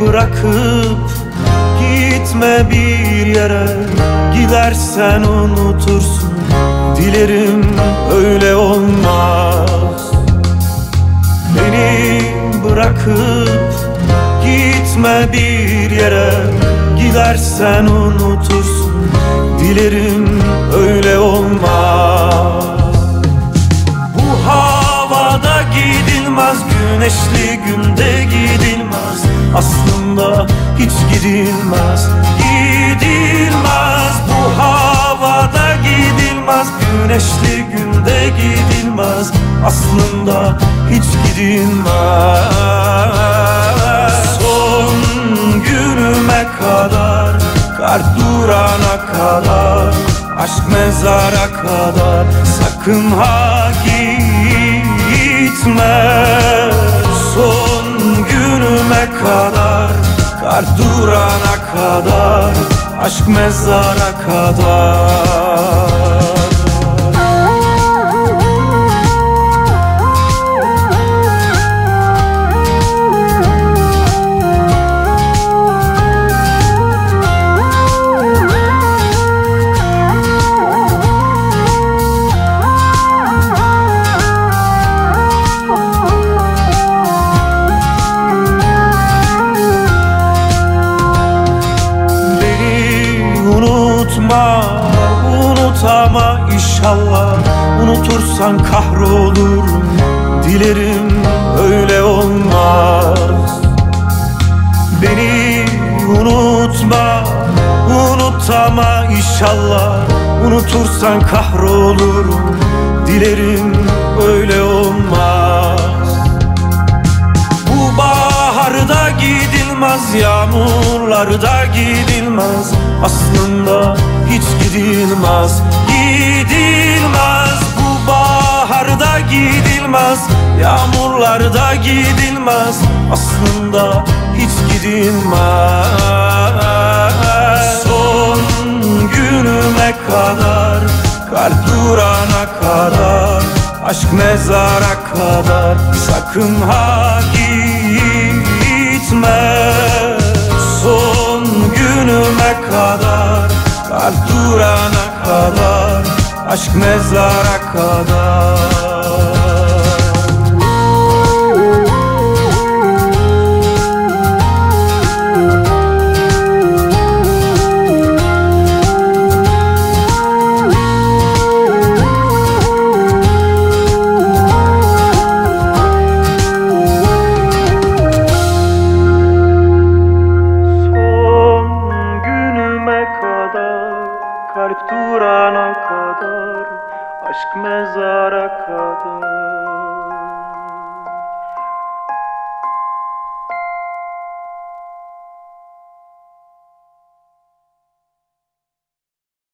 bırakıp gitme bir yere. Gidersen unutursun dilerim öyle olmaz. Beni bırakıp gitme bir yere. Gidersen unutursun dilerim öyle olmaz. Bu havada gidilmez güneşli günde gidilmez. Aslında hiç gidilmez Gidilmez. Bu havada gidilmez Güneşli günde gidilmez. Aslında hiç gidilmez. Son günüme kadar Kar durana kadar Aşk mezara kadar. Sakın ha gitme Kar durana kadar Aşk mezara kadar Unutursan kahrolurum Dilerim öyle olmaz. Beni unutma Unutama inşallah. Unutursan kahrolurum Dilerim öyle olmaz. Bu baharda gidilmez Yağmurlarda gidilmez. Aslında hiç gidilmez Gidilmez gidilmez Yağmurlarda gidilmez. Aslında hiç gidilmez. Son günüme kadar Kar durana kadar Aşk mezara kadar. Sakın ha gitme. Son günüme kadar Kar durana kadar Aşk mezara kalp kadar Aşk mezara kadar